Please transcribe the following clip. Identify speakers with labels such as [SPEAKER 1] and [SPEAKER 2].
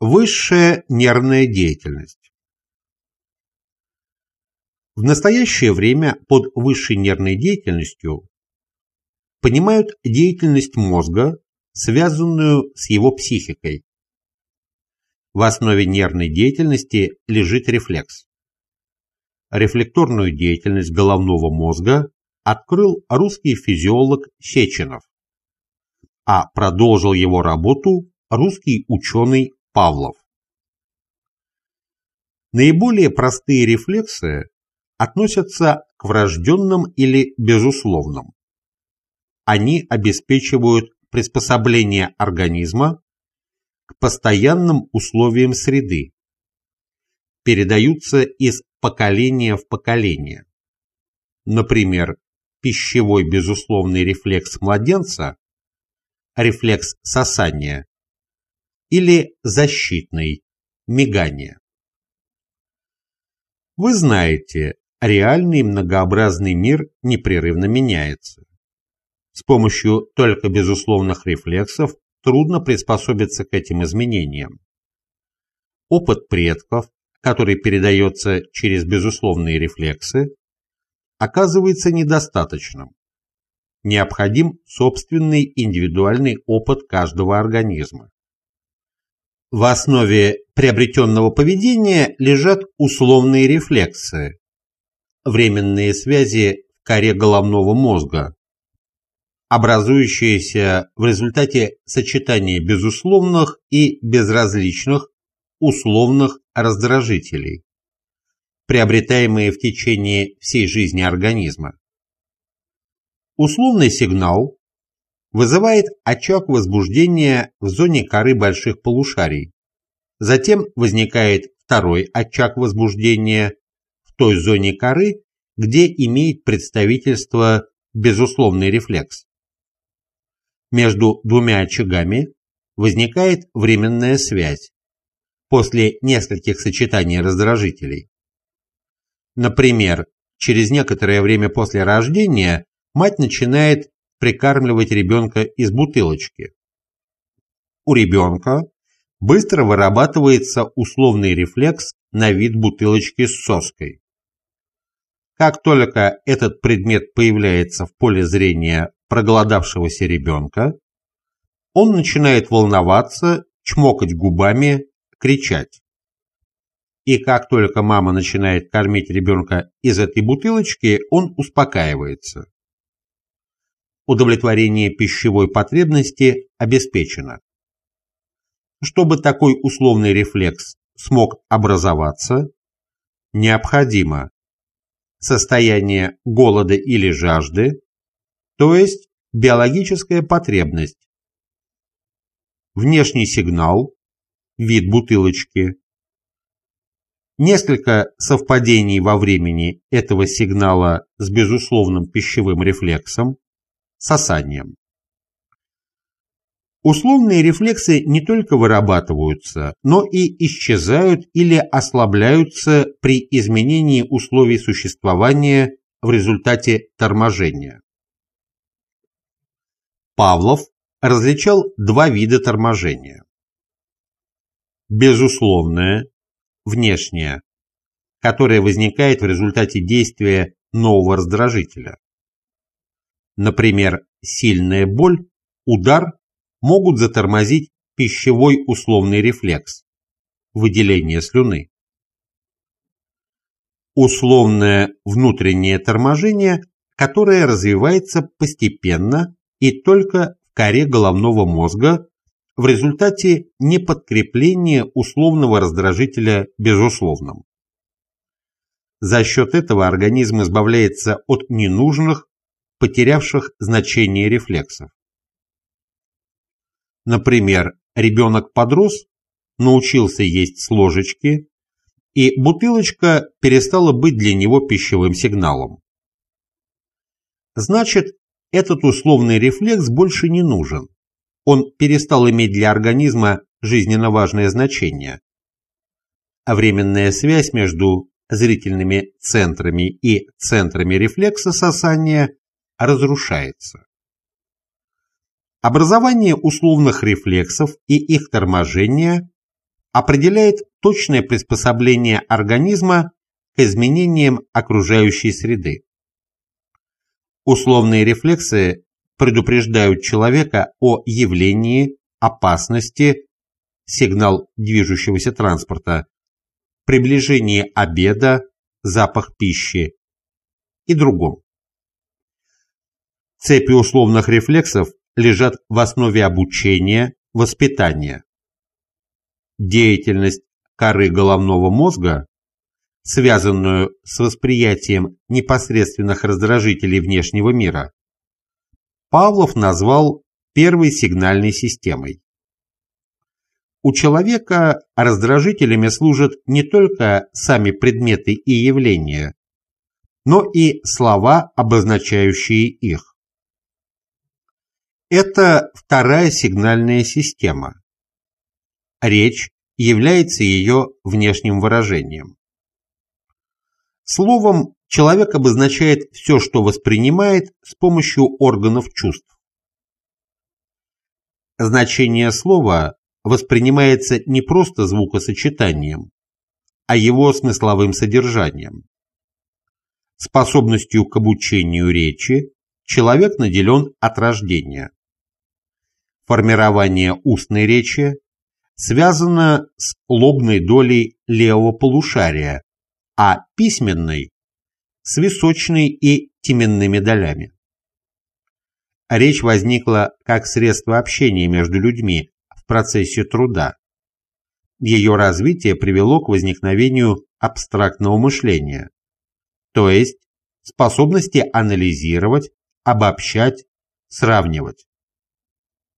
[SPEAKER 1] Высшая нервная деятельность. В настоящее время под высшей нервной деятельностью понимают деятельность мозга, связанную с его психикой. В основе нервной деятельности лежит рефлекс. Рефлекторную деятельность головного мозга открыл русский физиолог Сеченов, а продолжил его работу русский ученый Павлов. Наиболее простые рефлексы относятся к врожденным или безусловным. Они обеспечивают приспособление организма к постоянным условиям среды, передаются из поколения в поколение. Например, пищевой безусловный рефлекс младенца, рефлекс сосания, или защитный, мигание. Вы знаете, реальный многообразный мир непрерывно меняется. С помощью только безусловных рефлексов трудно приспособиться к этим изменениям. Опыт предков, который передается через безусловные рефлексы, оказывается недостаточным. Необходим собственный индивидуальный опыт каждого организма. В основе приобретенного поведения лежат условные рефлексы, временные связи в коре головного мозга, образующиеся в результате сочетания безусловных и безразличных условных раздражителей, приобретаемые в течение всей жизни организма. Условный сигнал вызывает очаг возбуждения в зоне коры больших полушарий. Затем возникает второй очаг возбуждения в той зоне коры, где имеет представительство безусловный рефлекс. Между двумя очагами возникает временная связь после нескольких сочетаний раздражителей. Например, через некоторое время после рождения мать начинает прикармливать ребенка из бутылочки. У ребенка быстро вырабатывается условный рефлекс на вид бутылочки с соской. Как только этот предмет появляется в поле зрения проголодавшегося ребенка, он начинает волноваться, чмокать губами, кричать. И как только мама начинает кормить ребенка из этой бутылочки, он успокаивается удовлетворение пищевой потребности обеспечено. Чтобы такой условный рефлекс смог образоваться, необходимо состояние голода или жажды, то есть биологическая потребность, внешний сигнал, вид бутылочки, несколько совпадений во времени этого сигнала с безусловным пищевым рефлексом, сосанием. Условные рефлексы не только вырабатываются, но и исчезают или ослабляются при изменении условий существования в результате торможения. Павлов различал два вида торможения. Безусловное, внешнее, которое возникает в результате действия нового раздражителя. Например, сильная боль, удар могут затормозить пищевой условный рефлекс – выделение слюны. Условное внутреннее торможение, которое развивается постепенно и только в коре головного мозга в результате неподкрепления условного раздражителя безусловным. За счет этого организм избавляется от ненужных потерявших значение рефлексов. Например, ребенок подрос, научился есть с ложечки, и бутылочка перестала быть для него пищевым сигналом. Значит, этот условный рефлекс больше не нужен. Он перестал иметь для организма жизненно важное значение. А временная связь между зрительными центрами и центрами рефлекса сосания разрушается. Образование условных рефлексов и их торможение определяет точное приспособление организма к изменениям окружающей среды. Условные рефлексы предупреждают человека о явлении, опасности, сигнал движущегося транспорта, приближении обеда, запах пищи и другом. Цепи условных рефлексов лежат в основе обучения, воспитания. Деятельность коры головного мозга, связанную с восприятием непосредственных раздражителей внешнего мира, Павлов назвал первой сигнальной системой. У человека раздражителями служат не только сами предметы и явления, но и слова, обозначающие их. Это вторая сигнальная система. Речь является ее внешним выражением. Словом, человек обозначает все, что воспринимает с помощью органов чувств. Значение слова воспринимается не просто звукосочетанием, а его смысловым содержанием. Способностью к обучению речи человек наделен от рождения. Формирование устной речи связано с лобной долей левого полушария, а письменной – с височной и теменными долями. Речь возникла как средство общения между людьми в процессе труда. Ее развитие привело к возникновению абстрактного мышления, то есть способности анализировать, обобщать, сравнивать.